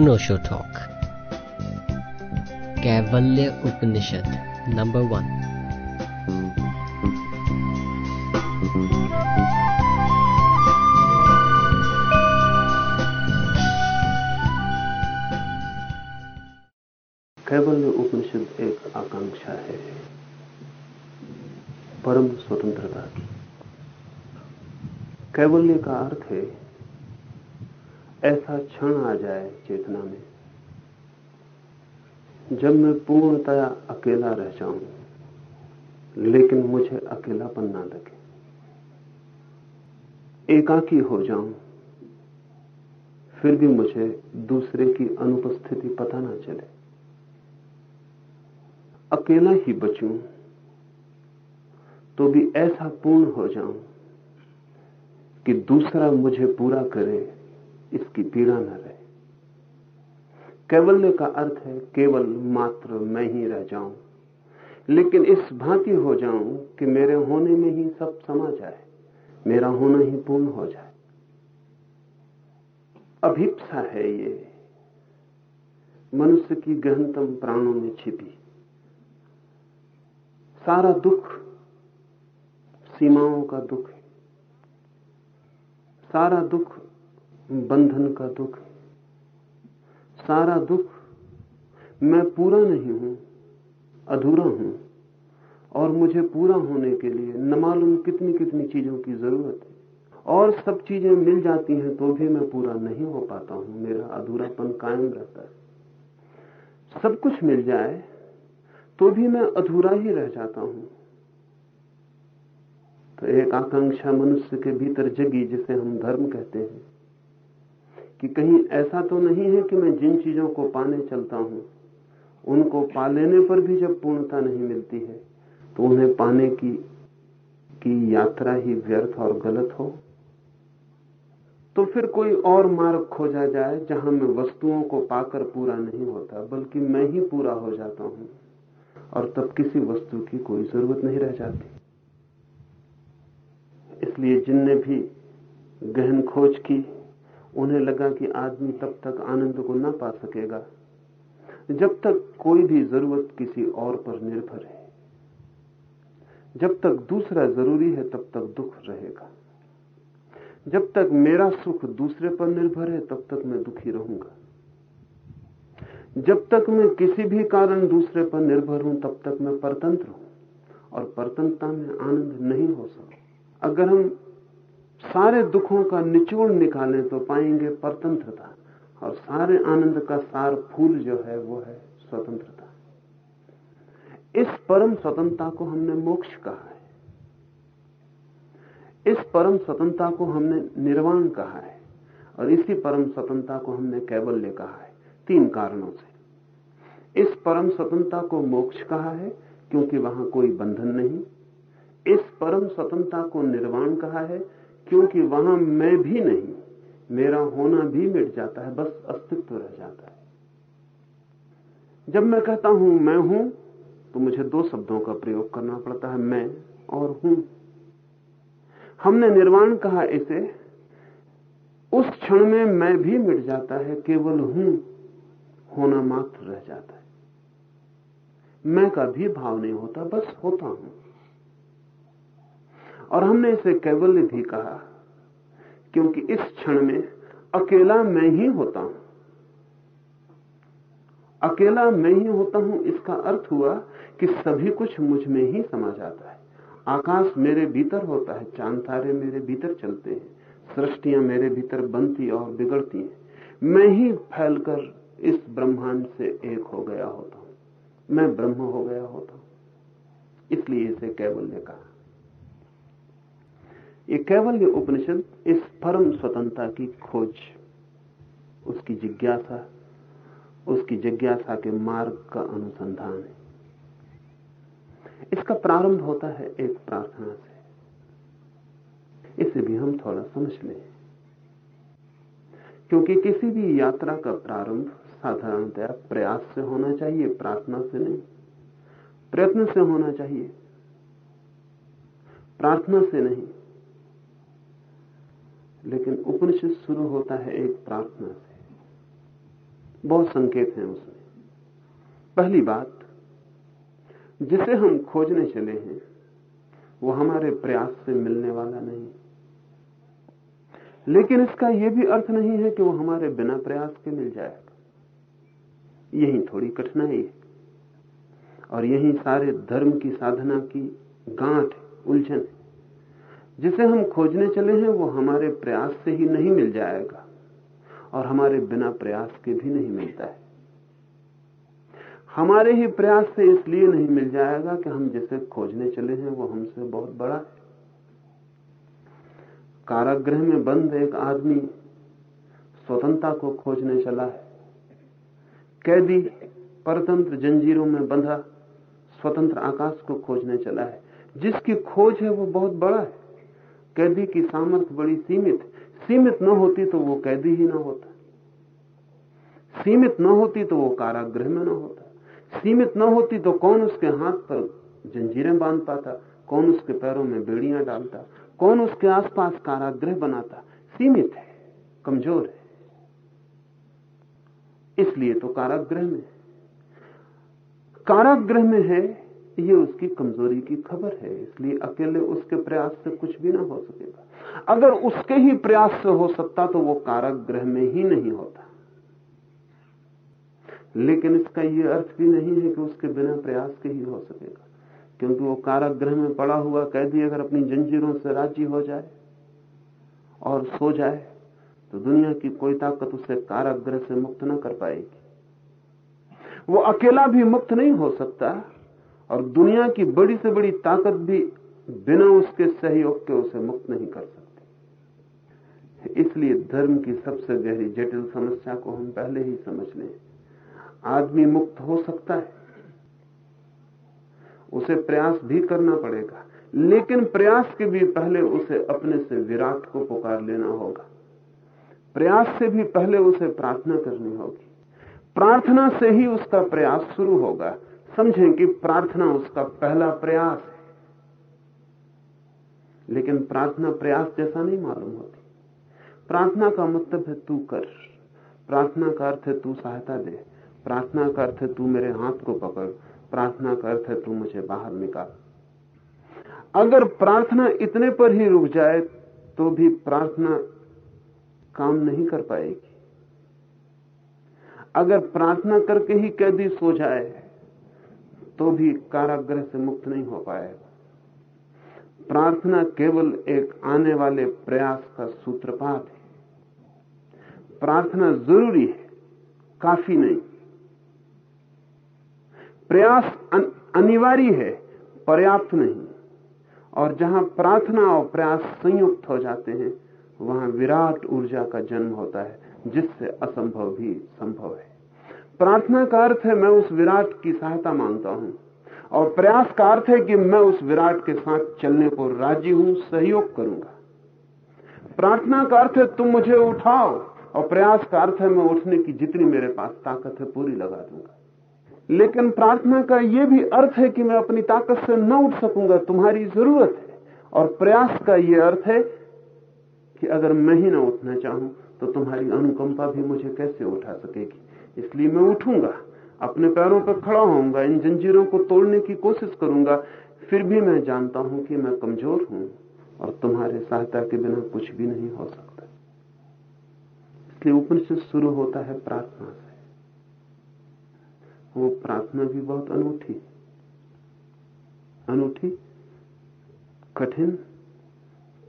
अनोशो talk. कैवल्य उपनिषद number one कैवल्य उपनिषद एक आकांक्षा है, परम स्वतंत्रता की। कैवल्य का अर्थ है ऐसा क्षण आ जाए चेतना में, जब मैं पूर्णतया अकेला रह जाऊँ, लेकिन मुझे अकेलापन ना लगे। एकाकी हो जाऊँ, फिर भी मुझे दूसरे की अनुपस्थिति पता ना चले। अकेला ही बचूं तो भी ऐसा पूर्ण हो जाऊँ कि दूसरा मुझे पूरा करे इसकी पीड़ा न रहे। कैवल्य का अर्थ है, केवल मात्र मैं ही रह जाऊँ, लेकिन इस भांति हो जाऊँ कि मेरे होने में ही सब समा जाए, मेरा होना ही पूर्ण हो जाए। अभिप्सा है ये। मनुष्य की गहनतम प्राणों में छिपी। सारा दुख, सीमाओं का दुख है। सारा दुख बंधन का दुख। सारा दुख मैं पूरा नहीं हूँ, अधूरा हूँ, और मुझे पूरा होने के लिए न मालूम कितनी कितनी चीज़ों की ज़रूरत है। और सब चीज़ें मिल जाती हैं तो भी मैं पूरा नहीं हो पाता हूँ, मेरा अधूरापन कायम रहता है। सब कुछ मिल जाए तो भी मैं अधूरा ही रह जाता हूँ। तो एक आकांक्षा मनुष्य के भीतर जगी, जिसे हम धर्म कहते हैं। कि कहीं ऐसा तो नहीं है कि मैं जिन चीज़ों को पाने चलता हूँ, उनको पा लेने पर भी जब पूर्णता नहीं मिलती है तो उन्हें पाने की की यात्रा ही व्यर्थ और गलत हो। तो फिर कोई और मार्ग खोजा जाए जहाँ मैं वस्तुओं को पाकर पूरा नहीं होता, बल्कि मैं ही पूरा हो जाता हूँ, और तब किसी वस्तु की कोई ज़रूरत नहीं रह जाती। इसलिए जिनने भी गहन खोज की उन्हें लगा कि आदमी तब तक आनंद को न पा सकेगा, जब तक कोई भी ज़रूरत किसी और पर निर्भर है। जब तक दूसरा ज़रूरी है, तब तक दुख रहेगा। जब तक मेरा सुख दूसरे पर निर्भर है, तब तक मैं दुखी रहूँगा। जब तक मैं किसी भी कारण दूसरे पर निर्भर हूँ, तब तक मैं परतंत्र हूँ, और परतंत्रता में आनंद नहीं हो सकता। अगर हम सारे दुखों का निचोड़ निकालें तो पाएँगे परतंत्रता, और सारे आनंद का सार फूल जो है, वो है स्वतंत्रता। इस परम स्वतंत्रता को हमने मोक्ष कहा है। इस परम स्वतंत्रता को हमने निर्वाण कहा है, और इसी परम स्वतंत्रता को हमने कैवल्य कहा है, तीन कारणों से। इस परम स्वतंत्रता को मोक्ष कहा है, क्योंकि वहाँ कोई बंधन नहीं। इस परम स्वतंत्रता को निर्वाण कहा है क्योंकि वहाँ मैं भी नहीं, मेरा होना भी मिट जाता है, बस अस्तित्व रह जाता है। जब मैं कहता हूँ मैं हूँ तो मुझे दो शब्दों का प्रयोग करना पड़ता है, मैं और हूँ। हमने निर्वाण कहा इसे, उस क्षण में मैं भी मिट जाता है, केवल हूँ, होना मात्र रह जाता है। मैं का भी भाव नहीं होता, बस होता हूँ। और हमने इसे कैवल्य भी कहा, क्योंकि इस क्षण में अकेला मैं ही होता हूँ। अकेला मैं ही होता हूँ, इसका अर्थ हुआ कि सभी कुछ मुझमें ही समा जाता है। आकाश मेरे भीतर होता है, चाँद तारे मेरे भीतर चलते हैं, सृष्टियाँ मेरे भीतर बनती और बिगड़ती हैं। मैं ही फैलकर इस ब्रह्मांड से एक हो गया होता हूँ। मैं ब्रह्म हो गया होता हूँ। इसलिए इसे कैवल्य कहा। ये कैवल्य उपनिषद इस परम स्वतंत्रता की खोज, उसकी जिज्ञासा उसकी जिज्ञासा के मार्ग का अनुसंधान है। इसका प्रारंभ होता है एक प्रार्थना से। इसे भी हम थोड़ा समझ लें। क्योंकि किसी भी यात्रा का प्रारंभ साधारणतया प्रयास से होना चाहिए, प्रार्थना से नहीं। प्रयत्न से होना चाहिए। प्रार्थना से नहीं। लेकिन उपनिषद शुरू होता है एक प्रार्थना से। बहुत संकेत हैं उसमें। पहली बात, जिसे हम खोजने चले हैं, वो हमारे प्रयास से मिलने वाला नहीं। लेकिन इसका यह भी अर्थ नहीं है कि वो हमारे बिना प्रयास के मिल जाएगा यही थोड़ी कठिनाई है। और यही सारे धर्म की साधना की गांठ उलझन है। जिसे हम खोजने चले हैं, वो हमारे प्रयास से ही नहीं मिल जाएगा और हमारे बिना प्रयास के भी नहीं मिलता है। हमारे ही प्रयास से इसलिए नहीं मिल जाएगा कि हम जिसे खोजने चले हैं, वो हमसे बहुत बड़ा है। कारागृह में बंद एक आदमी स्वतंत्रता को खोजने चला है। कैदी परतंत्र जंजीरों में बंधा स्वतंत्र आकाश को खोजने चला है। जिसकी खोज है, वो बहुत बड़ा है। कैदी की सामर्थ्य बड़ी सीमित सीमित न होती तो वो कैदी ही ना होता। सीमित न होती तो वो कारागृह में न होता। सीमित न होती तो कौन उसके हाथ पर जंजीरें बाँध पाता, कौन उसके पैरों में बेड़ियाँ डालता, कौन उसके आसपास कारागृह बनाता। सीमित है, कमज़ोर है। इसलिए तो कारागृह में कारागृह में है ये उसकी कमज़ोरी की खबर है, इसलिए अकेले उसके प्रयास से कुछ भी ना हो सकेगा। अगर उसके ही प्रयास से हो सकता तो वो कारागृह में ही नहीं होता। लेकिन इसका यह अर्थ भी नहीं है कि उसके बिना प्रयास के ही हो सकेगा, क्योंकि वो कारागृह में पड़ा हुआ कैदी अगर अपनी जंजीरों से राज़ी हो जाए और सो जाए तो दुनिया की कोई ताकत उसे कारागृह से मुक्त न कर पाएगी। वो अकेला भी मुक्त नहीं हो सकता और दुनिया की बड़ी से बड़ी ताकत भी बिना उसके सहयोग के उसे मुक्त नहीं कर सकती। इसलिए धर्म की सबसे गहरी जटिल समस्या को हम पहले ही समझ लें। आदमी मुक्त हो सकता है। उसे प्रयास भी करना पड़ेगा, लेकिन प्रयास के भी पहले उसे अपने से विराट को पुकार लेना होगा। प्रयास से भी पहले उसे प्रार्थना करनी होगी। प्रार्थना से ही उसका प्रयास शुरू होगा। समझें कि प्रार्थना उसका पहला प्रयास है। लेकिन प्रार्थना प्रयास जैसा नहीं मालूम होती। प्रार्थना का मतलब है तू कर। प्रार्थना का अर्थ है तू सहायता दे। प्रार्थना का अर्थ है तू मेरे हाथ को पकड़। प्रार्थना का अर्थ है तू मुझे बाहर निकाल। अगर प्रार्थना इतने पर ही रुक जाए तो भी प्रार्थना काम नहीं कर पाएगी। अगर प्रार्थना करके ही कैदी सो जाए तो भी काराग्रह से मुक्त नहीं हो पाएगा। प्रार्थना केवल एक आने वाले प्रयास का सूत्रपात है। प्रार्थना ज़रूरी है, काफ़ी नहीं। प्रयास अनिवार्य है, पर्याप्त नहीं। और जहाँ प्रार्थना और प्रयास संयुक्त हो जाते हैं, वहाँ विराट ऊर्जा का जन्म होता है, जिससे असंभव भी संभव है। प्रार्थना का अर्थ है मैं उस विराट की सहायता माँगता हूँ। और प्रयास का अर्थ है कि मैं उस विराट के साथ चलने को राज़ी हूँ, सहयोग करूँगा। प्रार्थना का अर्थ है तुम मुझे उठाओ, और प्रयास का अर्थ है मैं उठने की जितनी मेरे पास ताकत है पूरी लगा दूँगा। लेकिन प्रार्थना का यह भी अर्थ है कि मैं अपनी ताकत से न उठ सकूँगा, तुम्हारी ज़रूरत है। और प्रयास का यह अर्थ है कि अगर मैं ही ना उठना चाहूँ तो तुम्हारी अनुकंपा भी मुझे कैसे उठा सकेगी? इसलिए मैं उठूँगा, अपने पैरों पर खड़ा होऊँगा, इन जंजीरों को तोड़ने की कोशिश करूँगा, फिर भी मैं जानता हूँ कि मैं कमज़ोर हूँ और तुम्हारे सहायता के बिना कुछ भी नहीं हो सकता। इसलिए उपनिषद शुरू होता है प्रार्थना से। वो प्रार्थना भी बहुत अनूठी अनूठी, कठिन,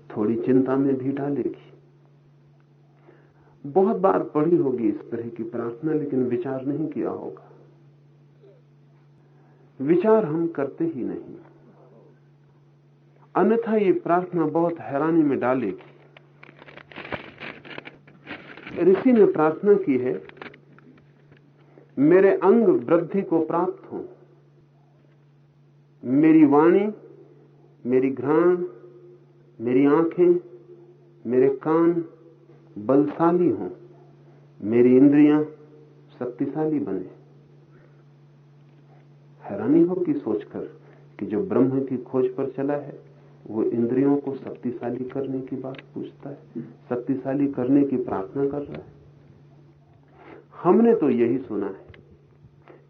थोड़ी चिंता में भी डालेगी। बहुत बार पढ़ी होगी इस तरह की प्रार्थना, लेकिन विचार नहीं किया होगा। विचार हम करते ही नहीं। अन्यथा ये प्रार्थना बहुत हैरानी में डालेगी। ऋषि ने प्रार्थना की है, मेरे अंग वृद्धि को प्राप्त हो। मेरी वाणी, मेरी घ्राण, मेरी आँखें, मेरे कान बलशाली हो। मेरी इंद्रियाँ शक्तिशाली बने। हैरानी होगी सोचकर कि जो ब्रह्म की खोज पर चला है, वो इंद्रियों को शक्तिशाली करने की बात पूछता है, शक्तिशाली करने की प्रार्थना कर रहा है। हमने तो यही सुना है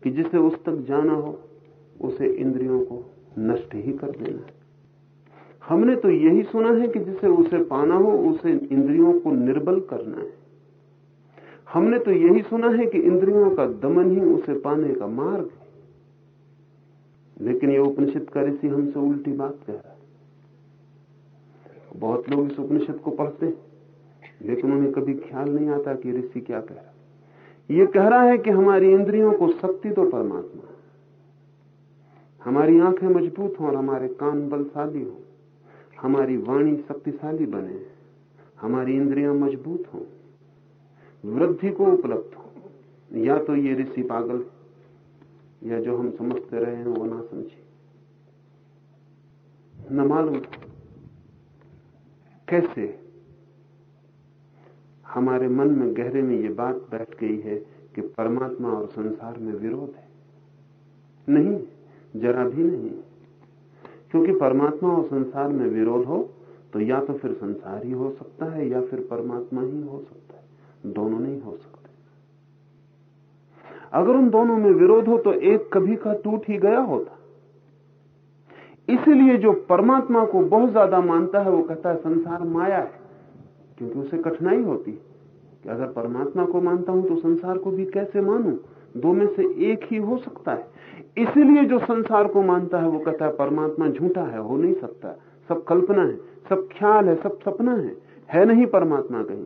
कि जिसे उस तक जाना हो, उसे इंद्रियों को नष्ट ही कर देना है। हमने तो यही सुना है कि जिसे उसे पाना हो, उसे इंद्रियों को निर्बल करना है। हमने तो यही सुना है कि इंद्रियों का दमन ही उसे पाने का मार्ग है। लेकिन ये उपनिषद का ऋषि हमसे उल्टी बात कह रहा है। बहुत लोग इस उपनिषद को पढ़ते हैं, लेकिन उन्हें कभी ख्याल नहीं आता कि ऋषि क्या कह रहा है। ये कह रहा है कि हमारी इंद्रियों को शक्ति तो परमात्मा। हमारी आँखें मज़बूत हों और हमारे कान बलशाली हों। हमारी वाणी शक्तिशाली बने, हमारी इंद्रियाँ मज़बूत हों, वृद्धि को उपलब्ध हो। या तो ये ऋषि पागल या जो हम समझते रहे हैं वो ना समझे न मालूम कैसे हमारे मन में गहरे में ये बात बैठ गई है कि परमात्मा और संसार में विरोध है। नहीं, जरा भी नहीं। क्योंकि परमात्मा और संसार में विरोध हो तो या तो फिर संसार ही हो सकता है, या फिर परमात्मा ही हो सकता है। दोनों नहीं हो सकते। अगर उन दोनों में विरोध हो तो एक कभी का टूट ही गया होता। इसलिए जो परमात्मा को बहुत ज़्यादा मानता है, वो कहता है, संसार माया है। क्योंकि उसे कठिनाई होती कि अगर परमात्मा को मानता हूँ तो संसार को भी कैसे मानूं? दो में से एक ही हो सकता है। इसलिए जो संसार को मानता है, वो कहता है, परमात्मा झूठा है, हो नहीं सकता। सब कल्पना है, सब ख्याल है, सब सपना है। है नहीं परमात्मा कहीं।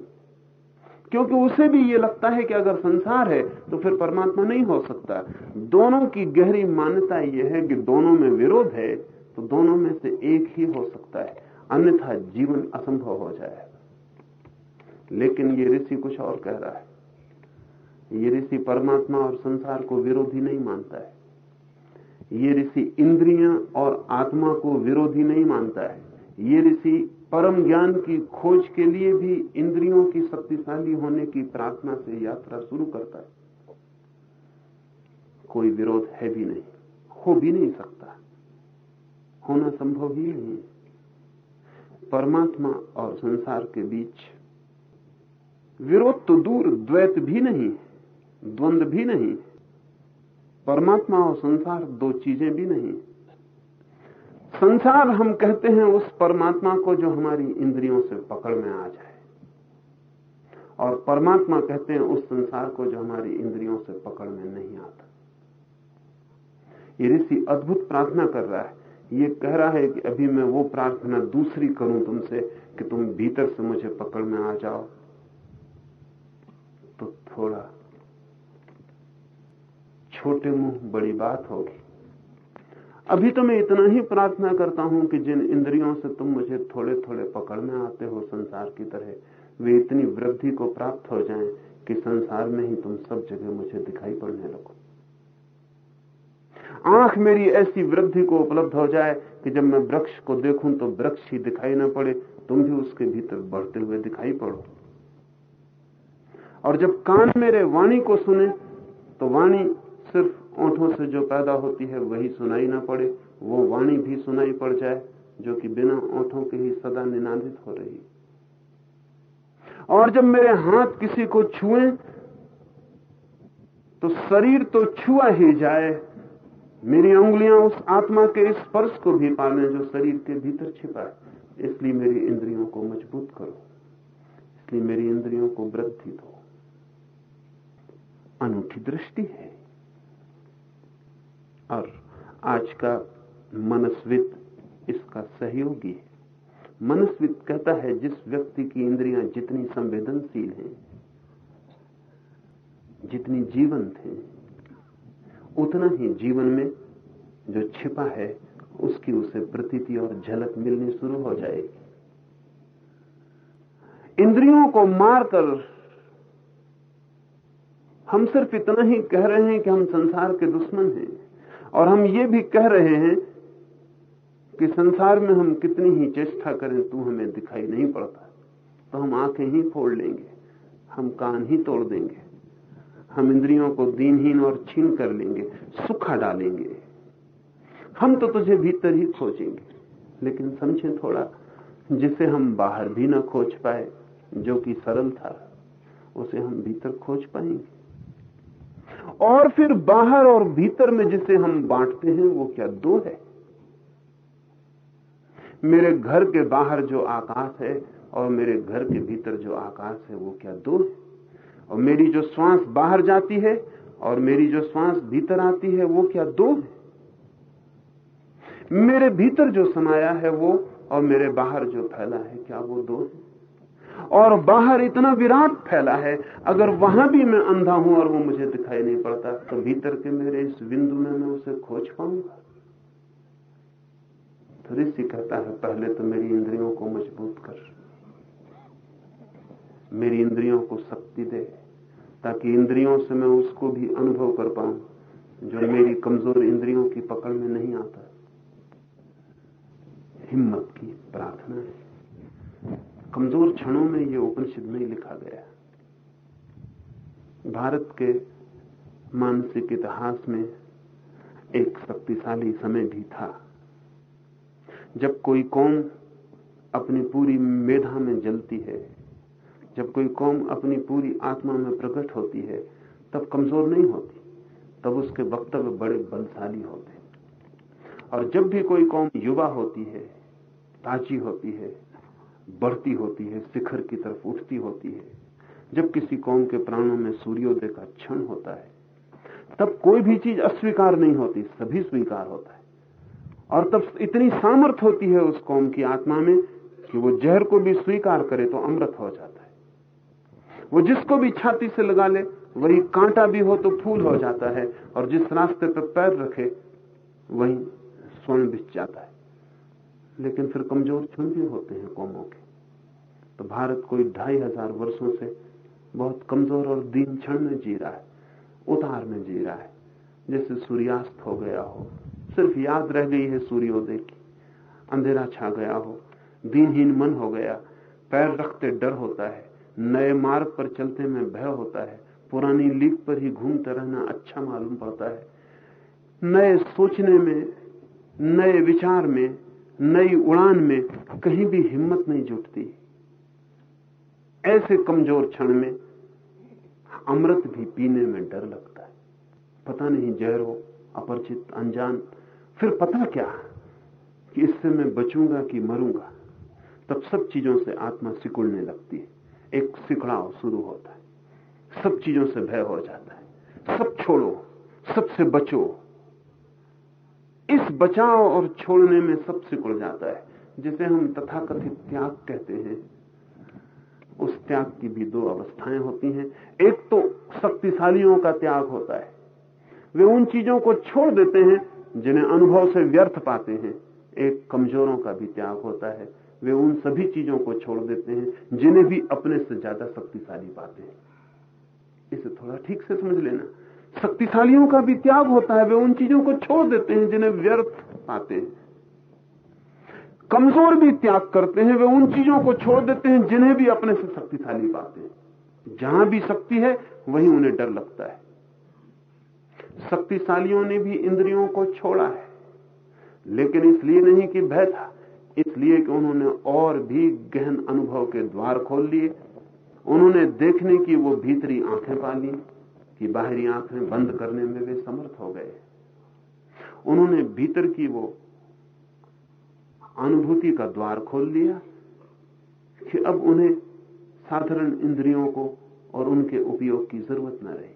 क्योंकि उसे भी ये लगता है कि अगर संसार है तो फिर परमात्मा नहीं हो सकता। दोनों की गहरी मान्यता यह है कि दोनों में विरोध है तो दोनों में से एक ही हो सकता है। अन्यथा जीवन असंभव हो जाएगा लेकिन ये ऋषि कुछ और कह रहा है। ये ऋषि परमात्मा और संसार को विरोधी नहीं मानता है। ये ऋषि इंद्रियाँ और आत्मा को विरोधी नहीं मानता है। ये ऋषि परम ज्ञान की खोज के लिए भी इंद्रियों की शक्तिशाली होने की प्रार्थना से यात्रा शुरू करता है। कोई विरोध है भी नहीं, हो भी नहीं सकता। होना संभव ही नहीं परमात्मा और संसार के बीच विरोध तो दूर, द्वैत भी नहीं, द्वंद भी नहीं। परमात्मा और संसार दो चीज़ें भी नहीं। संसार हम कहते हैं उस परमात्मा को जो हमारी इंद्रियों से पकड़ में आ जाए। और परमात्मा कहते हैं उस संसार को जो हमारी इंद्रियों से पकड़ में नहीं आता। ये ऋषि अद्भुत प्रार्थना कर रहा है। ये कह रहा है कि अभी मैं वो प्रार्थना दूसरी करूँ तुमसे कि तुम भीतर से मुझे पकड़ में आ जाओ। तो थोड़ा छोटे मुँह बड़ी बात होगी। अभी तो मैं इतना ही प्रार्थना करता हूँ कि जिन इंद्रियों से तुम मुझे थोड़े थोड़े पकड़ में आते हो संसार की तरह, वे इतनी वृद्धि को प्राप्त हो जाएँ कि संसार में ही तुम सब जगह मुझे दिखाई पड़ने लगो। आँख मेरी ऐसी वृद्धि को उपलब्ध हो जाए कि जब मैं वृक्ष को देखूँ तो वृक्ष ही दिखाई ना पड़े, तुम भी उसके भीतर बढ़ते हुए दिखाई पड़ो। और जब कान मेरे वाणी को सुने तो वाणी सिर्फ़ ओंठों से जो पैदा होती है, वही सुनाई ना पड़े। वो वाणी भी सुनाई पड़ जाए, जो कि बिना ओंठों के ही सदा निनादित हो रही। और जब मेरे हाथ किसी को छुए तो शरीर तो छुआ ही जाए। मेरी उंगलियाँ उस आत्मा के स्पर्श को भी पाले जो शरीर के भीतर छिपा है। इसलिए मेरी इंद्रियों को मज़बूत करो। इसलिए मेरी इंद्रियों को वृद्धि दो। अनूठी दृष्टि है। और आज का मनस्वित इसका सहयोगी है। मनस्वित कहता है, जिस व्यक्ति की इंद्रियाँ जितनी संवेदनशील हैं, जितनी जीवंत हैं, उतना ही जीवन में जो छिपा है, उसकी उसे प्रतीति और झलक मिलनी शुरू हो जाएगी। इंद्रियों को मारकर हम सिर्फ़ इतना ही कह रहे हैं कि हम संसार के दुश्मन हैं। और हम ये भी कह रहे हैं कि संसार में हम कितनी ही चेष्टा करें, तू हमें दिखाई नहीं पड़ता। तो हम आँखें ही फोड़ लेंगे, हम कान ही तोड़ देंगे, हम इंद्रियों को दीनहीन और छीन कर लेंगे, सुखा डालेंगे। हम तो तुझे भीतर ही खोजेंगे, लेकिन समझे थोड़ा, जिसे हम बाहर भी ना खोज पाए, जो कि सरल था, उसे हम भीतर खोज पाएँगे। और फिर बाहर और भीतर में जिसे हम बांटते हैं, वो क्या दो है? मेरे घर के बाहर जो आकाश है और मेरे घर के भीतर जो आकाश है, वो क्या दो है? और मेरी जो श्वास बाहर जाती है और मेरी जो श्वास भीतर आती है, वो क्या दो है? मेरे भीतर जो समाया है वो और मेरे बाहर जो फैला है, क्या वो दो है? और बाहर इतना विराट फैला है। अगर वहाँ भी मैं अंधा हूँ और वो मुझे दिखाई नहीं पड़ता तो भीतर के मेरे इस बिंदु में मैं उसे खोज पाऊँगा। तो ऋषि कहता है, पहले तो मेरी इंद्रियों को मज़बूत कर। मेरी इंद्रियों को शक्ति दे, ताकि इंद्रियों से मैं उसको भी अनुभव कर पाऊँ, जो मेरी कमज़ोर इंद्रियों की पकड़ में नहीं आता। हिम्मत की प्रार्थना है। कमज़ोर क्षणों में यह उपनिषद नहीं लिखा गया भारत के मानसिक इतिहास में एक शक्तिशाली समय भी था। जब कोई कौम अपनी पूरी मेधा में जलती है, जब कोई कौम अपनी पूरी आत्मा में प्रकट होती है, तब कमज़ोर नहीं होती, तब उसके वक्तव्य बड़े बलशाली होते और जब भी कोई कौम युवा होती है, ताजी होती है बढ़ती होती है, शिखर की तरफ़ उठती होती है। जब किसी कौम के प्राणों में सूर्योदय का क्षण होता है, तब कोई भी चीज़ अस्वीकार नहीं होती, सभी स्वीकार होता है। और तब इतनी सामर्थ होती है उस कौम की आत्मा में कि वो जहर को भी स्वीकार करे तो अमृत हो जाता है। वो जिसको भी छाती से लगा ले, वही कांटा भी हो तो फूल हो जाता है, और जिस रास्ते पर पैर रखे, वही स्वर्ण बिछ जाता है। लेकिन फिर कमज़ोर क्षण भी होते हैं कौमों के। तो भारत कोई ढाई हज़ार वर्षों से बहुत कमज़ोर और दीन क्षण में जी रहा है, उतार में जी रहा है, जैसे सूर्यास्त हो गया हो। सिर्फ़ याद रह गई है सूर्योदय की। अंधेरा छा गया हो, दीनहीन मन हो गया, पैर रखते डर होता है, नए मार्ग पर चलते में भय होता है, पुरानी लीक पर ही घूमते रहना अच्छा मालूम पड़ता है। नए सोचने में, नए विचार में नई उड़ान में कहीं भी हिम्मत नहीं जुटती। ऐसे कमज़ोर क्षण में अमृत भी पीने में डर लगता है। पता नहीं जहर हो, अपरिचित, अनजान, फिर पता क्या कि इससे मैं बचूँगा कि मरूँगा? तब सब चीज़ों से आत्मा सिकुड़ने लगती है। एक सिकड़ाव शुरू होता है। सब चीज़ों से भय हो जाता है। सब छोड़ो, सबसे बचो। इस बचाव और छोड़ने में सब सिकुड़ जाता है, जिसे हम तथाकथित त्याग कहते हैं। उस त्याग की भी दो अवस्थाएँ होती हैं। एक तो शक्तिशालियों का त्याग होता है। वे उन चीज़ों को छोड़ देते हैं, जिन्हें अनुभव से व्यर्थ पाते हैं। एक कमजोरों का भी त्याग होता है। वे उन सभी चीज़ों को छोड़ देते हैं, जिन्हें भी अपने से ज़्यादा शक्तिशाली पाते हैं। इसे थोड़ा ठीक से समझ लेना। शक्तिशालियों का भी त्याग होता है, वे उन चीज़ों को छोड़ देते हैं जिन्हें व्यर्थ पाते हैं। कमज़ोर भी त्याग करते हैं, वे उन चीज़ों को छोड़ देते हैं जिन्हें भी अपने से शक्तिशाली पाते हैं। जहाँ भी शक्ति है, वहीं उन्हें डर लगता है। शक्तिशालियों ने भी इंद्रियों को छोड़ा है, लेकिन इसलिए नहीं कि भय था, इसलिए कि उन्होंने और भी गहन अनुभव के द्वार खोल लिए, उन्होंने देखने की वो भीतरी आँखें पा ली। कि बाहरी आँखें बंद करने में वे समर्थ हो गए। उन्होंने भीतर की वो अनुभूति का द्वार खोल लिया कि अब उन्हें साधारण इंद्रियों को और उनके उपयोग की ज़रूरत न रही।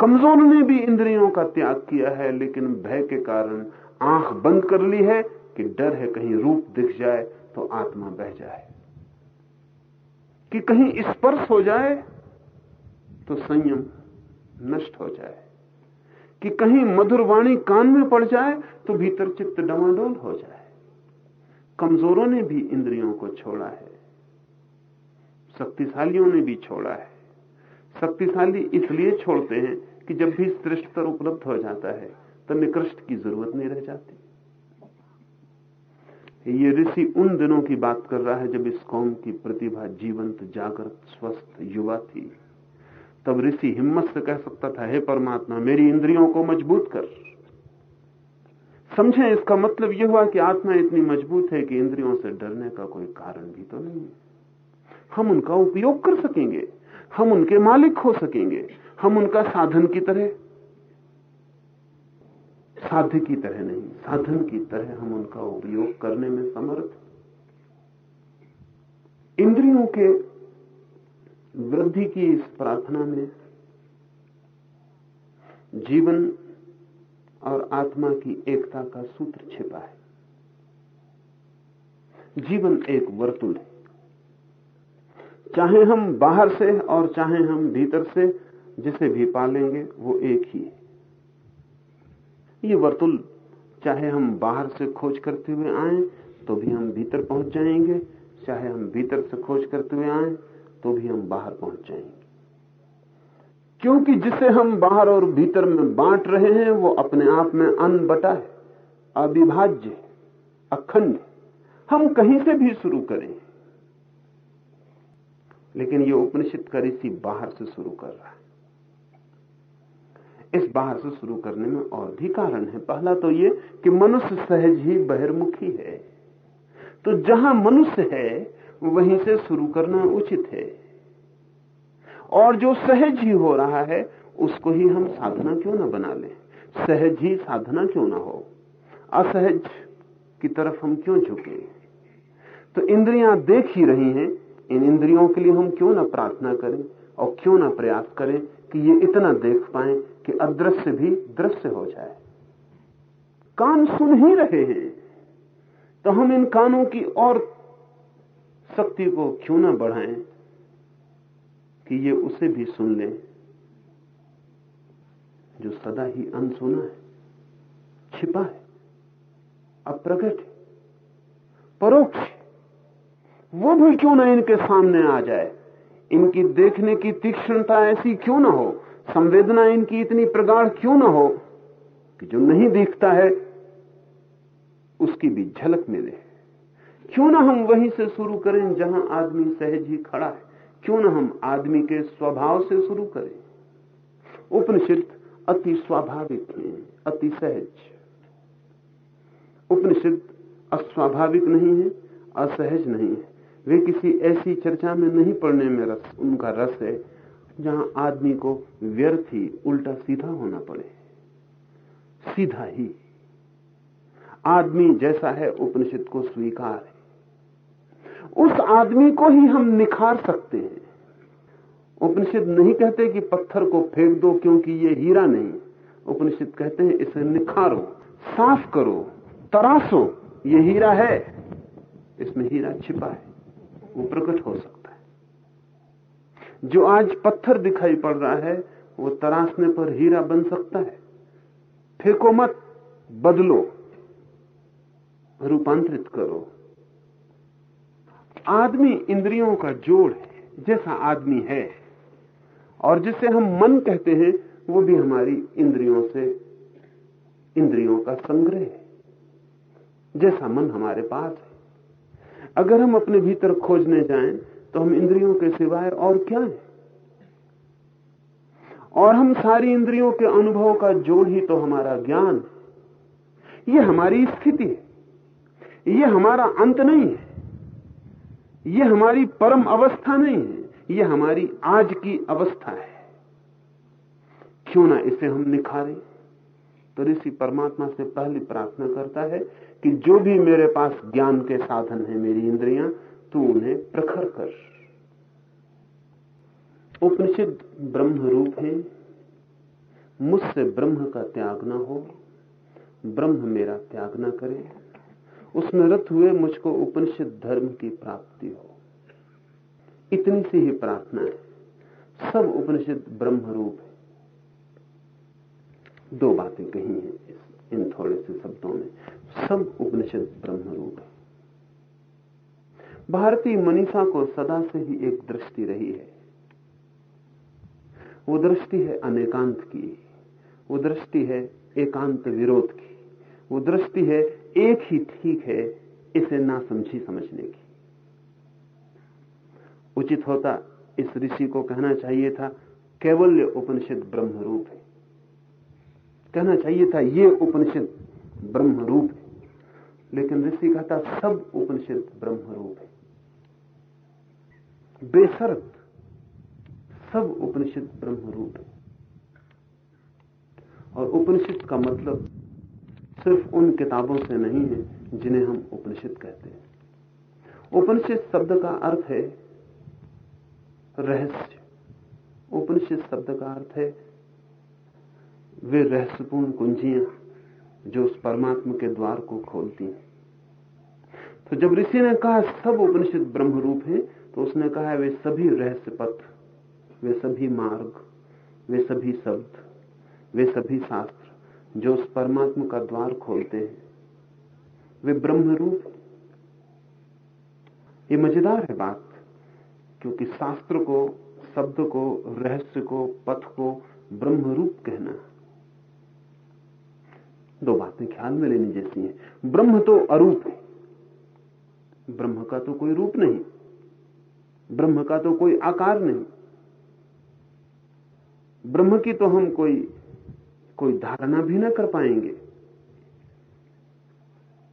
कमज़ोर ने भी इंद्रियों का त्याग किया है, लेकिन भय के कारण आँख बंद कर ली है कि डर है कहीं रूप दिख जाए तो आत्मा बह जाए। कि कहीं स्पर्श हो जाए तो संयम नष्ट हो जाए। कि कहीं मधुर वाणी कान में पड़ जाए तो भीतर चित्त डमाडोल हो जाए। कमजोरों ने भी इंद्रियों को छोड़ा है। शक्तिशालियों ने भी छोड़ा है। शक्तिशाली इसलिए छोड़ते हैं कि जब भी श्रेष्ठतर उपलब्ध हो जाता है तो निकृष्ट की ज़रूरत नहीं रह जाती। ये ऋषि उन दिनों की बात कर रहा है जब इस कौम की प्रतिभा जीवंत, जागृत, स्वस्थ युवा थी। तब ऋषि हिम्मत से कह सकता था, हे परमात्मा, मेरी इंद्रियों को मज़बूत कर। समझे, इसका मतलब यह हुआ कि आत्मा इतनी मज़बूत है कि इंद्रियों से डरने का कोई कारण भी तो नहीं है। हम उनका उपयोग कर सकेंगे, हम उनके मालिक हो सकेंगे, हम उनका साधन की तरह, साध्य की तरह नहीं, साधन की तरह हम उनका उपयोग करने में समर्थ इंद्रियों के वृद्धि की इस प्रार्थना में जीवन और आत्मा की एकता का सूत्र छिपा है। जीवन एक वर्तुल है। चाहे हम बाहर से और चाहे हम भीतर से जिसे भी पालेंगे, वो एक ही है। ये वर्तुल चाहे हम बाहर से खोज करते हुए आए तो भी हम भीतर पहुँच जाएँगे। चाहे हम भीतर से खोज करते हुए आए तो भी हम बाहर पहुँच जाएँगे। क्योंकि जिसे हम बाहर और भीतर में बांट रहे हैं, वो अपने आप में अनबटा है, अविभाज्य अखंड हम कहीं से भी शुरू करें। लेकिन ये उपनिषद का ऋषि बाहर से शुरू कर रहा है। इस बाहर से शुरू करने में और भी कारण है। पहला तो ये कि मनुष्य सहज ही बहिर्मुखी है। तो जहाँ मनुष्य है वहीं से शुरू करना उचित है। और जो सहज ही हो रहा है, उसको ही हम साधना क्यों ना बना लें? सहज ही साधना क्यों ना हो? असहज की तरफ़ हम क्यों झुके? तो इंद्रियाँ देख ही रही हैं, इन इंद्रियों के लिए हम क्यों ना प्रार्थना करें और क्यों ना प्रयास करें कि ये इतना देख पाए कि अदृश्य भी दृश्य हो जाए। कान सुन ही रहे हैं तो हम इन कानों की और शक्ति को क्यों ना बढ़ाएँ कि ये उसे भी सुन ले, जो सदा ही अनसुना है, छिपा है, अप्रगट है, परोक्ष वो भी क्यों ना इनके सामने आ जाए? इनकी देखने की तीक्ष्णता ऐसी क्यों ना हो? संवेदना इनकी इतनी प्रगाढ़ क्यों ना हो कि जो नहीं दिखता है, उसकी भी झलक मिले। क्यों ना हम वहीं से शुरू करें जहाँ आदमी सहज ही खड़ा है? क्यों ना हम आदमी के स्वभाव से शुरू करें? उपनिषद अति स्वाभाविक है, अति सहज। उपनिषद अस्वाभाविक नहीं है, असहज नहीं है। वे किसी ऐसी चर्चा में नहीं पड़ने में रस, उनका रस है, जहाँ आदमी को व्यर्थ ही उल्टा सीधा होना पड़े। सीधा ही। आदमी जैसा है, उपनिषद को स्वीकार है। उस आदमी को ही हम निखार सकते हैं। उपनिषद नहीं कहते कि पत्थर को फेंक दो क्योंकि ये हीरा नहीं। उपनिषद कहते हैं, इसे निखारो, साफ़ करो तरासो ये हीरा है। इसमें हीरा छिपा है, वो प्रकट हो सकता है। जो आज पत्थर दिखाई पड़ रहा है, वो तराशने पर हीरा बन सकता है। फेंको मत, बदलो, रूपांतरित करो। आदमी इंद्रियों का जोड़ है, जैसा आदमी है, और जिसे हम मन कहते हैं, वो भी हमारी इंद्रियों से, इंद्रियों का संग्रह है, जैसा मन हमारे पास है। अगर हम अपने भीतर खोजने जाएँ तो हम इंद्रियों के सिवाय और क्या है? और हम सारी इंद्रियों के अनुभव का जोड़ ही तो हमारा ज्ञान ये हमारी स्थिति है। ये हमारा अंत नहीं है। ये हमारी परम अवस्था नहीं है ये हमारी आज की अवस्था है। क्यों ना इसे हम निखारें? तो ऋषि परमात्मा से पहली प्रार्थना करता है कि जो भी मेरे पास ज्ञान के साधन है मेरी इंद्रियाँ, तू उन्हें प्रखर कर। उपनिषद ब्रह्म रूप है, मुझसे ब्रह्म का त्याग ना हो, ब्रह्म मेरा त्याग ना करे। उसमें रत हुए मुझको उपनिषद धर्म की प्राप्ति हो। इतनी सी ही प्रार्थना है। सब उपनिषद ब्रह्म रूप है। दो बातें कही हैं इन थोड़े से शब्दों में। सब उपनिषद ब्रह्म रूप है। भारतीय मनीषा को सदा से ही एक दृष्टि रही है। वो दृष्टि है अनेकांत की। वो दृष्टि है एकांत विरोध की। वो दृष्टि है एक ही ठीक है इसे ना समझी समझने की। उचित होता इस ऋषि को कहना चाहिए था, कैवल्य उपनिषद ब्रह्म रूप है। कहना चाहिए था, ये उपनिषद ब्रह्म रूप है। लेकिन ऋषि कहता, सब उपनिषद ब्रह्म रूप है। बेसरत सब उपनिषद ब्रह्म रूप है। और उपनिषद का मतलब सिर्फ़ उन किताबों से नहीं है जिन्हें हम उपनिषद कहते हैं। उपनिषद शब्द का अर्थ है रहस्य। उपनिषद शब्द का अर्थ है वे रहस्यपूर्ण कुंजियाँ जो उस परमात्मा के द्वार को खोलती हैं। तो जब ऋषि ने कहा, सब उपनिषद ब्रह्म रूप है तो उसने कहा, वे सभी रहस्य पथ वे सभी मार्ग, वे सभी शब्द, वे सभी शास्त्र जो उस परमात्मा का द्वार खोलते हैं। वे ब्रह्म रूप ये मज़ेदार है बात, क्योंकि शास्त्र को, शब्द को, रहस्य को, पथ को ब्रह्म रूप कहना दो बातें ख्याल में लेनी जैसी हैं। ब्रह्म तो अरूप है। ब्रह्म का तो कोई रूप नहीं। ब्रह्म का तो कोई आकार नहीं। ब्रह्म की तो हम कोई कोई धारणा भी ना कर पाएँगे,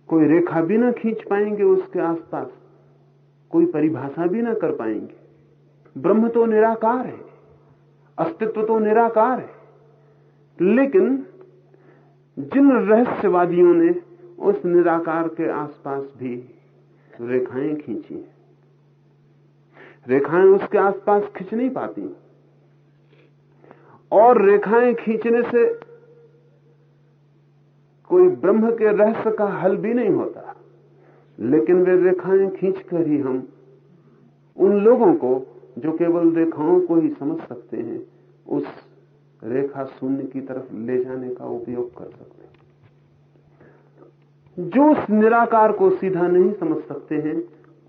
कोई रेखा भी ना खींच पाएँगे उसके आसपास, कोई परिभाषा भी ना कर पाएँगे। ब्रह्म तो निराकार है, अस्तित्व तो निराकार है, लेकिन जिन रहस्यवादियों ने उस निराकार के आसपास भी रेखाएँ खींची हैं, रेखाएँ उसके आसपास खींच नहीं पाती, और रेखाएँ खींचने से कोई ब्रह्म के रहस्य का हल भी नहीं होता। लेकिन वे रेखाएँ खींचकर ही हम उन लोगों को, जो केवल रेखाओं को ही समझ सकते हैं, उस रेखा शून्य की तरफ़ ले जाने का उपयोग कर सकते हैं। जो उस निराकार को सीधा नहीं समझ सकते हैं,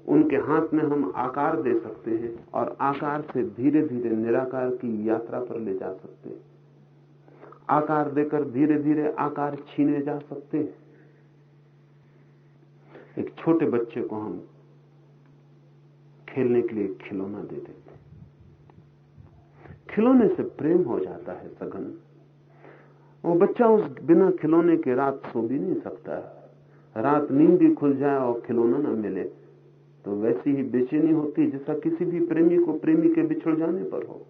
उनके हाथ में हम आकार दे सकते हैं और आकार से धीरे धीरे निराकार की यात्रा पर ले जा सकते हैं। आकार देकर धीरे धीरे आकार छीने जा सकते हैं। एक छोटे बच्चे को हम खेलने के लिए खिलौना दे देते खिलौने से प्रेम हो जाता है सघन। वो बच्चा उस बिना खिलौने के रात सो भी नहीं सकता। रात नींद भी खुल जाए और खिलौना ना मिले तो वैसी ही बेचैनी होती जैसा किसी भी प्रेमी को प्रेमी के बिछड़ जाने पर हो।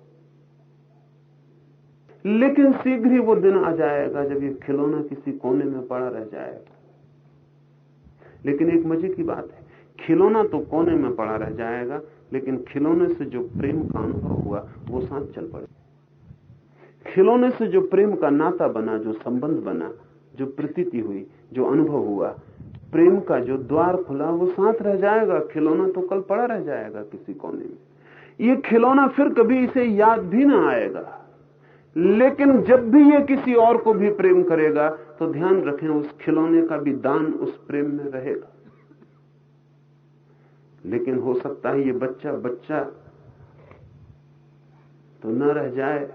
लेकिन शीघ्र ही वो दिन आ जाएगा जब ये खिलौना किसी कोने में पड़ा रह जाएगा। लेकिन एक मज़े की बात है, खिलौना तो कोने में पड़ा रह जाएगा, लेकिन खिलौने से जो प्रेम का अनुभव हुआ, वो साथ चल पड़े। खिलौने से जो प्रेम का नाता बना, जो संबंध बना, जो प्रतीति हुई, जो अनुभव हुआ, प्रेम का जो द्वार खुला, वो साथ रह जाएगा। खिलौना तो कल पड़ा रह जाएगा किसी कोने में। ये खिलौना फिर कभी इसे याद भी ना आएगा। लेकिन जब भी ये किसी और को भी प्रेम करेगा तो ध्यान रखें, उस खिलौने का भी दान उस प्रेम में रहेगा। लेकिन हो सकता है ये बच्चा बच्चा तो न रह जाए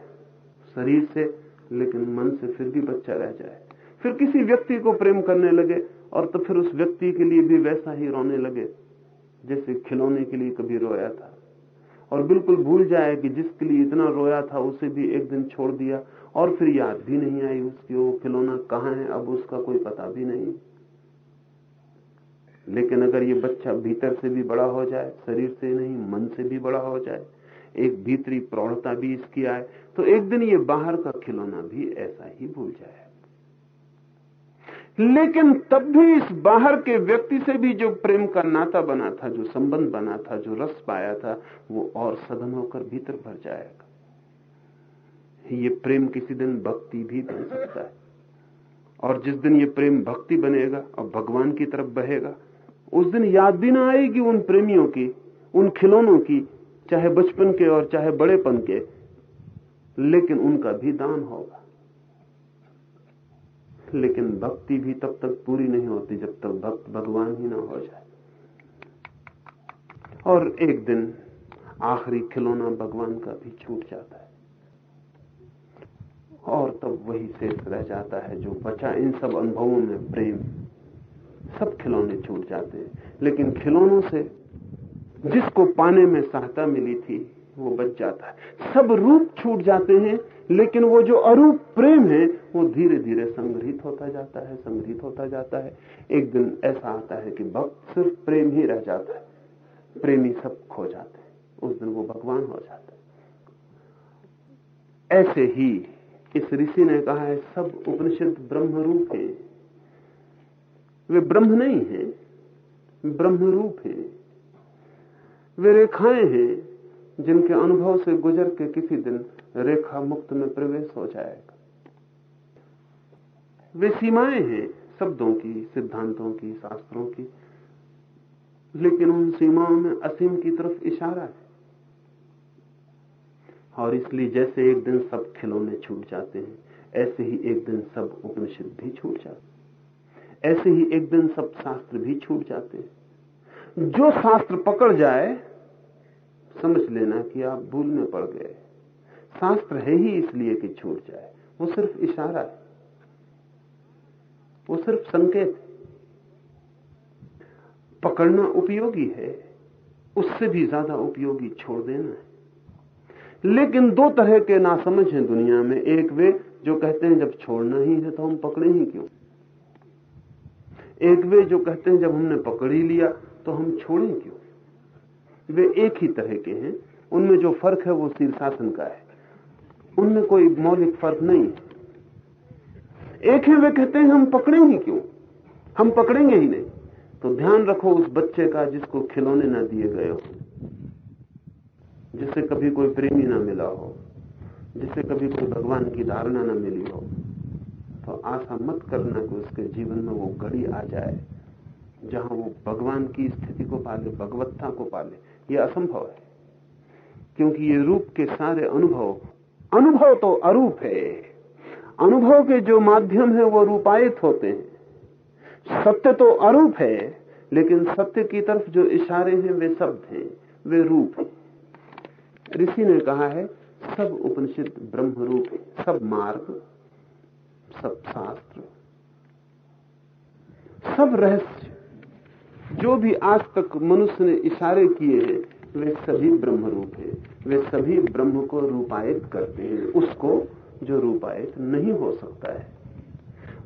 शरीर से, लेकिन मन से फिर भी बच्चा रह जाए। फिर किसी व्यक्ति को प्रेम करने लगे, और तो फिर उस व्यक्ति के लिए भी वैसा ही रोने लगे, जैसे खिलौने के लिए कभी रोया था। और बिल्कुल भूल जाए कि जिसके लिए इतना रोया था, उसे भी एक दिन छोड़ दिया। और फिर याद भी नहीं आई उसकी वो खिलौना कहाँ है? अब उसका कोई पता भी नहीं। लेकिन अगर ये बच्चा भीतर से भी बड़ा हो जाए, शरीर से नहीं, मन से भी बड़ा हो जाए, एक भीतरी प्रौढ़ता भी इसकी आए तो एक दिन ये बाहर का खिलौना भी ऐसा ही भूल जाए। लेकिन तब भी इस बाहर के व्यक्ति से भी जो प्रेम का नाता बना था, जो संबंध बना था, जो रस पाया था, वो और सघन होकर भीतर भर जाएगा। ये प्रेम किसी दिन भक्ति भी बन सकता है। और जिस दिन ये प्रेम भक्ति बनेगा और भगवान की तरफ़ बहेगा, उस दिन याद भी ना आएगी उन प्रेमियों की, उन खिलौनों की, चाहे बचपन के और चाहे बड़ेपन के, लेकिन उनका भी दान होगा। लेकिन भक्ति भी तब तक पूरी नहीं होती जब तक भक्त भगवान ही ना हो जाए। और एक दिन आखिरी खिलौना भगवान का भी छूट जाता है। और तब वही शेष रह जाता है जो बचा इन सब अनुभवों में प्रेम। सब खिलौने छूट जाते हैं। लेकिन खिलौनों से जिसको पाने में सहायता मिली थी, वो बच जाता है। सब रूप छूट जाते हैं लेकिन वो जो अरूप प्रेम है, वो धीरे धीरे संग्रहित होता जाता है, संग्रहित होता जाता है। एक दिन ऐसा आता है कि भक्त सिर्फ़ प्रेम ही रह जाता है। प्रेमी सब खो जाते हैं। उस दिन वो भगवान हो जाता है। ऐसे ही इस ऋषि ने कहा है, सब उपनिषद ब्रह्म रूप है। वे ब्रह्म नहीं है, ब्रह्म रूप है। वे रेखाएँ हैं, जिनके अनुभव से गुजर के किसी दिन रेखा मुक्त में प्रवेश हो जाएगा। वे सीमाएँ हैं शब्दों की, सिद्धांतों की, शास्त्रों की, लेकिन उन सीमाओं में असीम की तरफ़ इशारा है। और इसलिए जैसे एक दिन सब खिलौने छूट जाते हैं, ऐसे ही एक दिन सब उपनिषद भी छूट जाते ऐसे ही एक दिन सब शास्त्र भी छूट जाते हैं। जो शास्त्र पकड़ जाए, समझ लेना कि आप भूल में पड़ गए। शास्त्र है ही इसलिए कि छूट जाए। वो सिर्फ़ इशारा है। वो सिर्फ़ संकेत है। पकड़ना उपयोगी है। उससे भी ज़्यादा उपयोगी छोड़ देना है। लेकिन दो तरह के नासमझ हैं दुनिया में। एक वे जो कहते हैं, जब छोड़ना ही है तो हम पकड़े ही क्यों? एक वे जो कहते हैं, जब हमने पकड़ ही लिया तो हम छोड़ें क्यों? वे एक ही तरह के हैं। उनमें जो फ़र्क है, वो शीर्षासन का है। उनमें कोई मौलिक फ़र्क नहीं। एक है, वे कहते हैं, हम पकड़े ही क्यों? हम पकड़ेंगे ही नहीं। तो ध्यान रखो उस बच्चे का जिसको खिलौने ना दिए गए हो जिसे कभी कोई प्रेमी ना मिला हो जिसे कभी कोई भगवान की धारणा ना मिली हो। तो आशा मत करना कि उसके जीवन में वो घड़ी आ जाए, जहाँ वो भगवान की स्थिति को पाले, भगवत्ता को पाले। ये असंभव है, क्योंकि ये रूप के सारे अनुभव अनुभव तो अरूप है। अनुभव के जो माध्यम है वो रूपायित होते हैं। सत्य तो अरूप है, लेकिन सत्य की तरफ़ जो इशारे हैं वे शब्द हैं, वे रूप हैं। ऋषि ने कहा है, सब उपनिषद ब्रह्म रूप सब मार्ग, सब शास्त्र। सब रहस्य, जो भी आज तक मनुष्य ने इशारे किए हैं, वे सभी ब्रह्म रूप है। वे सभी ब्रह्म को रूपायित करते हैं। उसको जो रूपायित नहीं हो सकता है।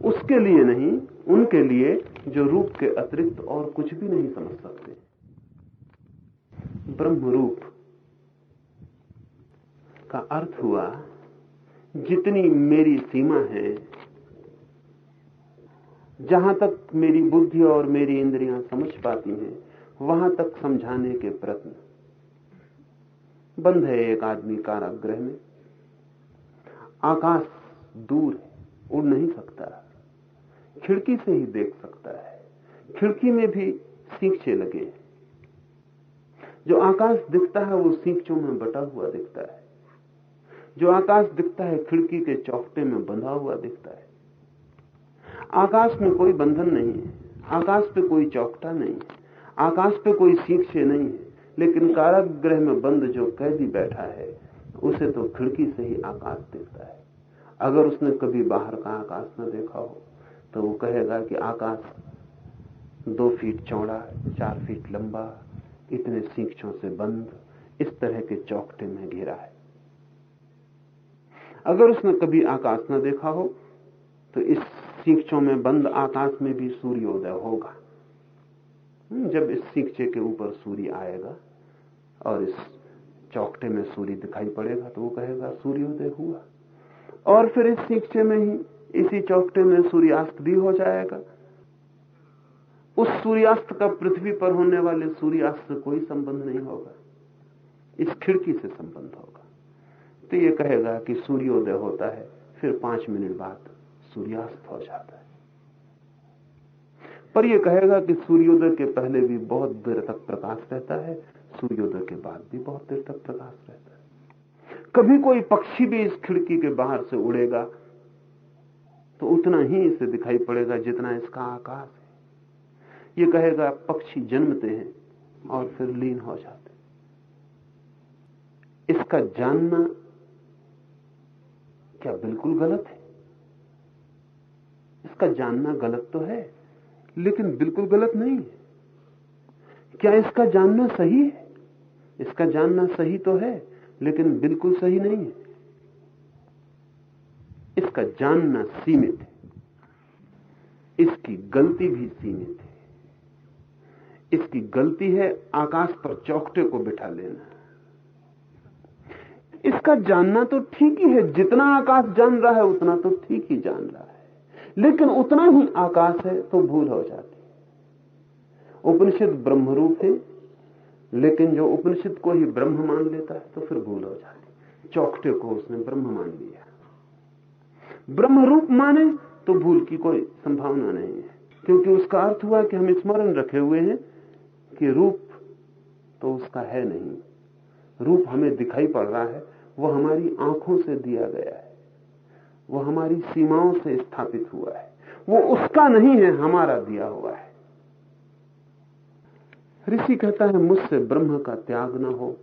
उसके लिए नहीं, उनके लिए जो रूप के अतिरिक्त और कुछ भी नहीं समझ सकते। ब्रह्म रूप का अर्थ हुआ, जितनी मेरी सीमा है, जहाँ तक मेरी बुद्धि और मेरी इंद्रियाँ समझ पाती हैं, वहाँ तक समझाने के प्रश्न बंद है एक आदमी कारागृह में। आकाश दूर है, उड़ नहीं सकता। खिड़की से ही देख सकता है। खिड़की में भी सींचे लगे हैं। जो आकाश दिखता है, वो सींचों में बटा हुआ दिखता है। जो आकाश दिखता है, खिड़की के चौकटे में बंधा हुआ दिखता है। आकाश में कोई बंधन नहीं है। आकाश पे कोई चौकटा नहीं है। आकाश पे कोई सीखे नहीं है। लेकिन कारागृह में बंद जो कैदी बैठा है, उसे तो खिड़की से ही आकाश दिखता है। अगर उसने कभी बाहर का आकाश न देखा हो तो वो कहेगा कि आकाश दो फीट चौड़ा, चार फीट लंबा, इतने सीखों से बंद, इस तरह के चौकटे में घिरा है। अगर उसने कभी आकाश न देखा हो तो इस सीखचों में बंद आकाश में भी सूर्योदय होगा। जब इस सीखचे के ऊपर सूर्य आएगा और इस चौकटे में सूर्य दिखाई पड़ेगा तो वो कहेगा सूर्योदय हुआ। और फिर इस सीखचे में ही, इसी चौकटे में सूर्यास्त भी हो जाएगा। उस सूर्यास्त का पृथ्वी पर होने वाले सूर्यास्त से कोई संबंध नहीं होगा। इस खिड़की से संबंध होगा। तो ये कहेगा कि सूर्योदय होता है, फिर पाँच मिनट बाद सूर्यास्त हो जाता है। पर यह कहेगा कि सूर्योदय के पहले भी बहुत देर तक प्रकाश रहता है, सूर्योदय के बाद भी बहुत देर तक प्रकाश रहता है। कभी कोई पक्षी भी इस खिड़की के बाहर से उड़ेगा तो उतना ही इसे दिखाई पड़ेगा जितना इसका आकाश है। ये कहेगा, पक्षी जन्मते हैं और फिर लीन हो जाते इसका जानना क्या बिल्कुल गलत है? इसका जानना गलत तो है। लेकिन बिल्कुल गलत नहीं क्या इसका जानना सही है? इसका जानना सही तो है, लेकिन बिल्कुल सही नहीं है। इसका जानना सीमित है। इसकी गलती भी सीमित है। इसकी गलती है आकाश पर चौकटे को बिठा लेना। इसका जानना तो ठीक ही है, जितना आकाश जान रहा है, उतना तो ठीक ही जान रहा है। लेकिन उतना ही आकाश है तो भूल हो जाती। उपनिषद ब्रह्मरूप है, लेकिन जो उपनिषद को ही ब्रह्म मान लेता है तो फिर भूल हो जाती। चौकटे को उसने ब्रह्म मान लिया। ब्रह्म रूप माने तो भूल की कोई संभावना नहीं है, क्योंकि उसका अर्थ हुआ कि हम स्मरण रखे हुए हैं कि रूप तो उसका है नहीं। रूप हमें दिखाई पड़ रहा है, वो हमारी आँखों से दिया गया है। वो हमारी सीमाओं से स्थापित हुआ है। वो उसका नहीं है, हमारा दिया हुआ है। ऋषि कहता है, मुझसे ब्रह्म का त्याग ना हो।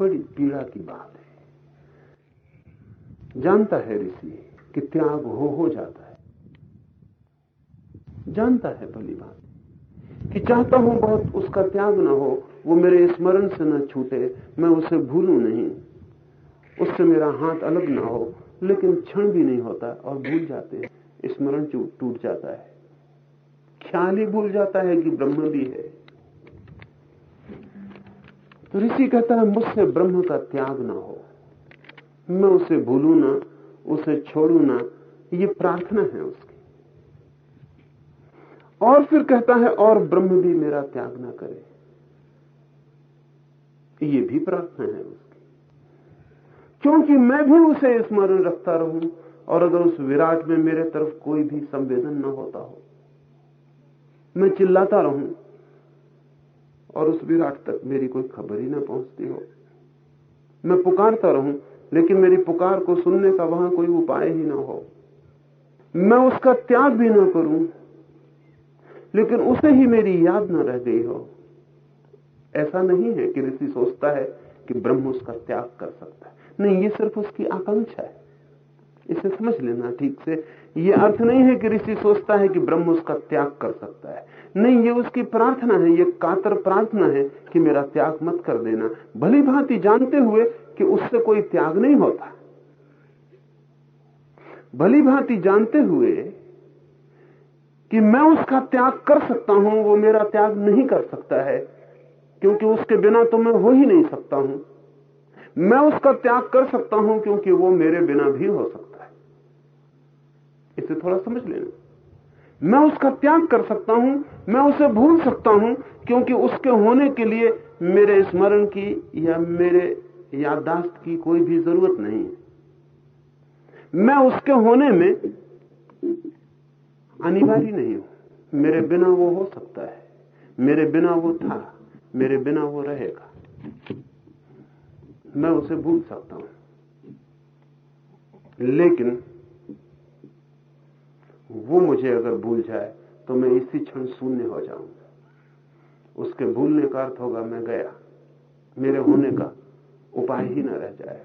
बड़ी पीड़ा की बात है। जानता है ऋषि कि त्याग हो हो जाता है। जानता है भली बात। कि चाहता हूँ बहुत, उसका त्याग ना हो। वो मेरे स्मरण से न छूटे, मैं उसे भूलू नहीं। उससे मेरा हाथ अलग ना हो, लेकिन क्षण भी नहीं होता और भूल जाते हैं। स्मरण टूट जाता है। ख्याल ही भूल जाता है कि ब्रह्म भी है। तो ऋषि कहता है, मुझसे ब्रह्म का त्याग ना हो। मैं उसे भूलू ना, उसे छोड़ू ना, ये प्रार्थना है उसकी। और फिर कहता है, और ब्रह्म भी मेरा त्याग ना करे। ये भी प्रार्थना है उसकी। क्योंकि मैं भी उसे स्मरण रखता रहूँ, और अगर उस विराट में मेरे तरफ़ कोई भी संवेदन न होता हो, मैं चिल्लाता रहूँ, और उस विराट तक मेरी कोई खबर ही ना पहुँचती हो। मैं पुकारता रहूँ, लेकिन मेरी पुकार को सुनने का वहाँ कोई उपाय ही ना हो। मैं उसका त्याग भी ना करूँ, लेकिन उसे ही मेरी याद ना रह गई हो। ऐसा नहीं है कि ऋषि सोचता है कि ब्रह्म उसका त्याग कर सकता है। नहीं, ये सिर्फ़ उसकी आकांक्षा है। इसे समझ लेना ठीक से। ये अर्थ नहीं है कि ऋषि सोचता है कि ब्रह्म उसका त्याग कर सकता है। नहीं, ये उसकी प्रार्थना है, ये कातर प्रार्थना है कि मेरा त्याग मत कर देना। भली भांति जानते हुए कि उससे कोई त्याग नहीं होता। भली भांति जानते हुए कि मैं उसका त्याग कर सकता हूँ, वो मेरा त्याग नहीं कर सकता है, क्योंकि उसके बिना तो मैं हो ही नहीं सकता हूँ। मैं उसका त्याग कर सकता हूँ क्योंकि वो मेरे बिना भी हो सकता है। इसे थोड़ा समझ लेना। मैं उसका त्याग कर सकता हूँ, मैं उसे भूल सकता हूँ क्योंकि उसके होने के लिए मेरे स्मरण की या मेरे याददाश्त की कोई भी ज़रूरत नहीं है। मैं उसके होने में अनिवार्य नहीं हूँ। मेरे बिना वो हो सकता है। मेरे बिना वो था। मेरे बिना वो रहेगा। मैं उसे भूल सकता हूँ। लेकिन वो मुझे अगर भूल जाए तो मैं इसी क्षण शून्य हो जाऊँगा। उसके भूलने का अर्थ होगा मैं गया। मेरे होने का उपाय ही न रह जाएगा।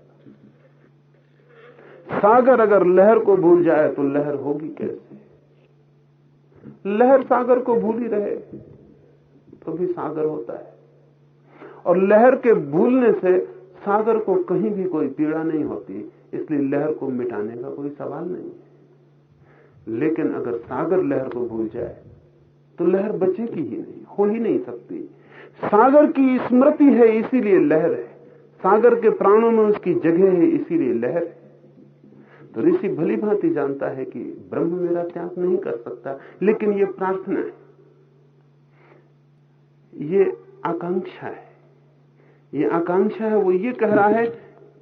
सागर अगर लहर को भूल जाए तो लहर होगी कैसे? लहर सागर को भूल ही रहे तो भी सागर होता है। और लहर के भूलने से सागर को कहीं भी कोई पीड़ा नहीं होती, इसलिए लहर को मिटाने का कोई सवाल नहीं है। लेकिन अगर सागर लहर को भूल जाए तो लहर बचेगी ही नहीं, हो ही नहीं सकती। सागर की स्मृति है, इसीलिए लहर है। सागर के प्राणों में उसकी जगह है, इसीलिए लहर है। तो ऋषि भली भांति जानता है कि ब्रह्म मेरा त्याग नहीं कर सकता, लेकिन ये प्रार्थना है। ये आकांक्षा है। ये आकांक्षा है, वो ये कह रहा है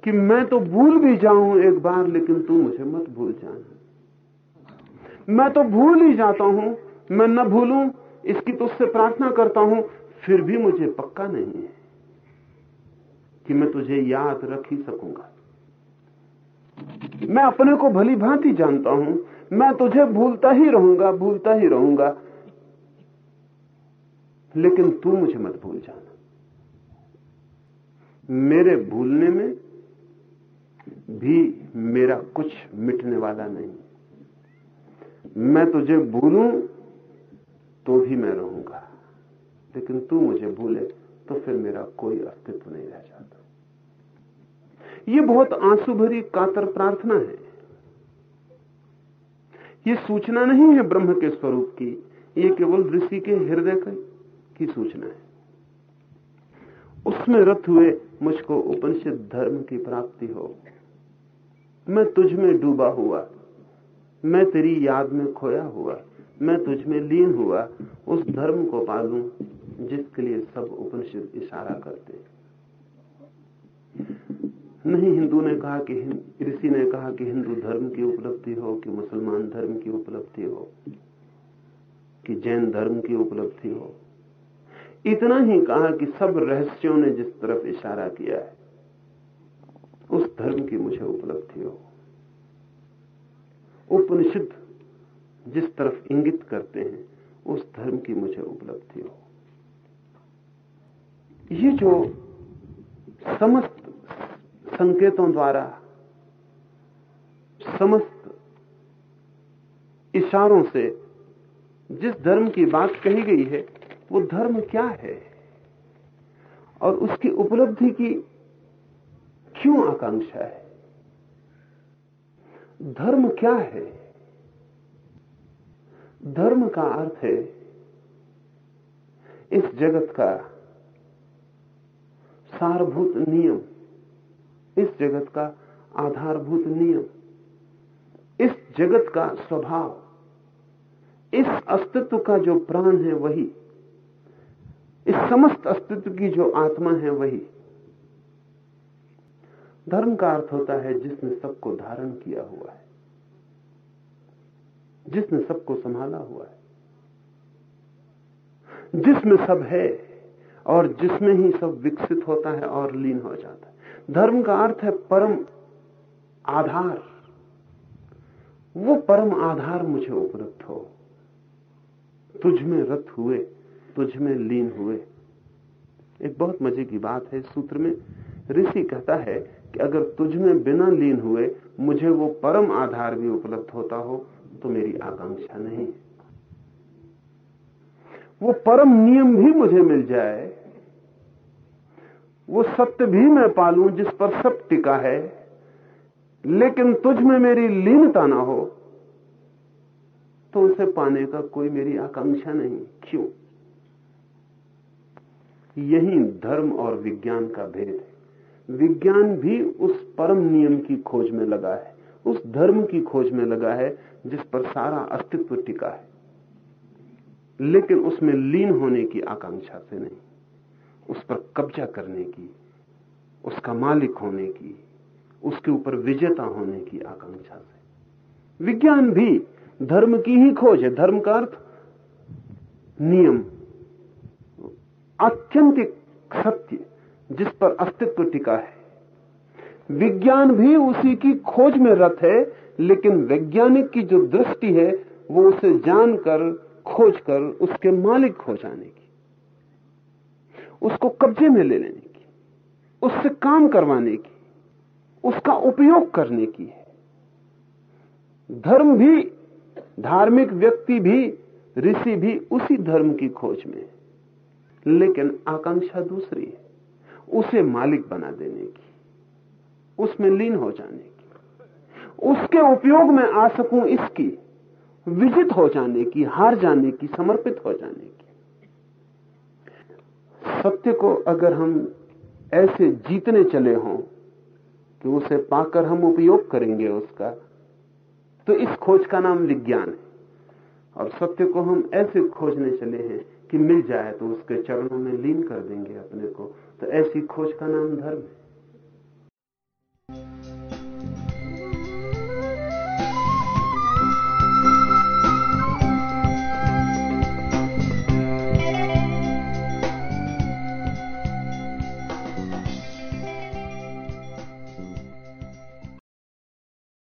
कि मैं तो भूल भी जाऊँ एक बार, लेकिन तू मुझे मत भूल जाना। मैं तो भूल ही जाता हूँ, मैं न भूलूं, इसकी तो उससे प्रार्थना करता हूँ, फिर भी मुझे पक्का नहीं है कि मैं तुझे याद रख ही सकूँगा। मैं अपने को भली भांति जानता हूँ, मैं तुझे भूलता ही रहूँगा, भूलता ही रहूँगा, लेकिन तू मुझे मत भूल जाना। मेरे भूलने में भी मेरा कुछ मिटने वाला नहीं। मैं तुझे भूलूं तो भी मैं रहूँगा। लेकिन तू मुझे भूले तो फिर मेरा कोई अस्तित्व नहीं रह जाता। ये बहुत आँसू भरी कातर प्रार्थना है। ये सूचना नहीं है ब्रह्म के स्वरूप की। ये केवल ऋषि के हृदय की सूचना है। उसमें रथ हुए मुझको उपनिषद धर्म की प्राप्ति हो। मैं तुझ में डूबा हुआ। मैं तेरी याद में खोया हुआ। मैं तुझ में लीन हुआ। उस धर्म को पालू जिसके लिए सब उपनिषद इशारा करते। नहीं, हिंदू ने कहा कि ऋषि ने कहा कि हिंदू धर्म की उपलब्धि हो, कि मुसलमान धर्म की उपलब्धि हो, कि जैन धर्म की उपलब्धि हो। इतना ही कहा कि सब रहस्यों ने जिस तरफ़ इशारा किया है, उस धर्म की मुझे उपलब्धि हो। उपनिषद जिस तरफ़ इंगित करते हैं, उस धर्म की मुझे उपलब्धि हो। ये जो समस्त संकेतों द्वारा, समस्त इशारों से जिस धर्म की बात कही गई है वो धर्म क्या है? और उसकी उपलब्धि की क्यों आकांक्षा है? धर्म क्या है? धर्म का अर्थ है, इस जगत का सारभूत नियम, इस जगत का आधारभूत नियम, इस जगत का स्वभाव, इस अस्तित्व का जो प्राण है वही इस समस्त अस्तित्व की जो आत्मा है वही। धर्म का अर्थ होता है जिसने सबको धारण किया हुआ है। जिसने सबको संभाला हुआ है। जिसमें सब है और जिसमें ही सब विकसित होता है और लीन हो जाता है। धर्म का अर्थ है परम आधार। वो परम आधार मुझे उपलब्ध हो। तुझ में रत हुए। तुझ में लीन हुए। एक बहुत मज़े की बात है, सूत्र में ऋषि कहता है कि अगर तुझ में बिना लीन हुए मुझे वो परम आधार भी उपलब्ध होता हो तो मेरी आकांक्षा नहीं। वो परम नियम भी मुझे मिल जाए। वो सत्य भी मैं पालू जिस पर सब टिका है, लेकिन तुझ में मेरी लीनता ना हो तो उसे पाने का कोई मेरी आकांक्षा नहीं। क्यों? यही धर्म और विज्ञान का भेद है। विज्ञान भी उस परम नियम की खोज में लगा है, उस धर्म की खोज में लगा है, जिस पर सारा अस्तित्व टिका है। लेकिन उसमें लीन होने की आकांक्षा से नहीं, उस पर कब्जा करने की, उसका मालिक होने की, उसके ऊपर विजेता होने की आकांक्षा से। विज्ञान भी धर्म की ही खोज है। धर्म का अर्थ नियम। अत्यंतिक सत्य जिस पर अस्तित्व टिका है। विज्ञान भी उसी की खोज में रत है, लेकिन वैज्ञानिक की जो दृष्टि है, वो उसे जानकर, खोजकर, उसके मालिक हो जाने की, उसको कब्जे में ले लेने की, उससे काम करवाने की, उसका उपयोग करने की है। धर्म भी, धार्मिक व्यक्ति भी, ऋषि भी उसी धर्म की खोज में लेकिन आकांक्षा दूसरी है। उसे मालिक बना देने की, उसमें लीन हो जाने की, उसके उपयोग में आ सकूँ इसकी, विजित हो जाने की, हार जाने की, समर्पित हो जाने की। सत्य को अगर हम ऐसे जीतने चले हों कि उसे पाकर हम उपयोग करेंगे उसका तो इस खोज का नाम विज्ञान है। और सत्य को हम ऐसे खोजने चले हैं कि मिल जाए तो उसके चरणों में लीन कर देंगे अपने को। तो ऐसी खोज का नाम धर्म है।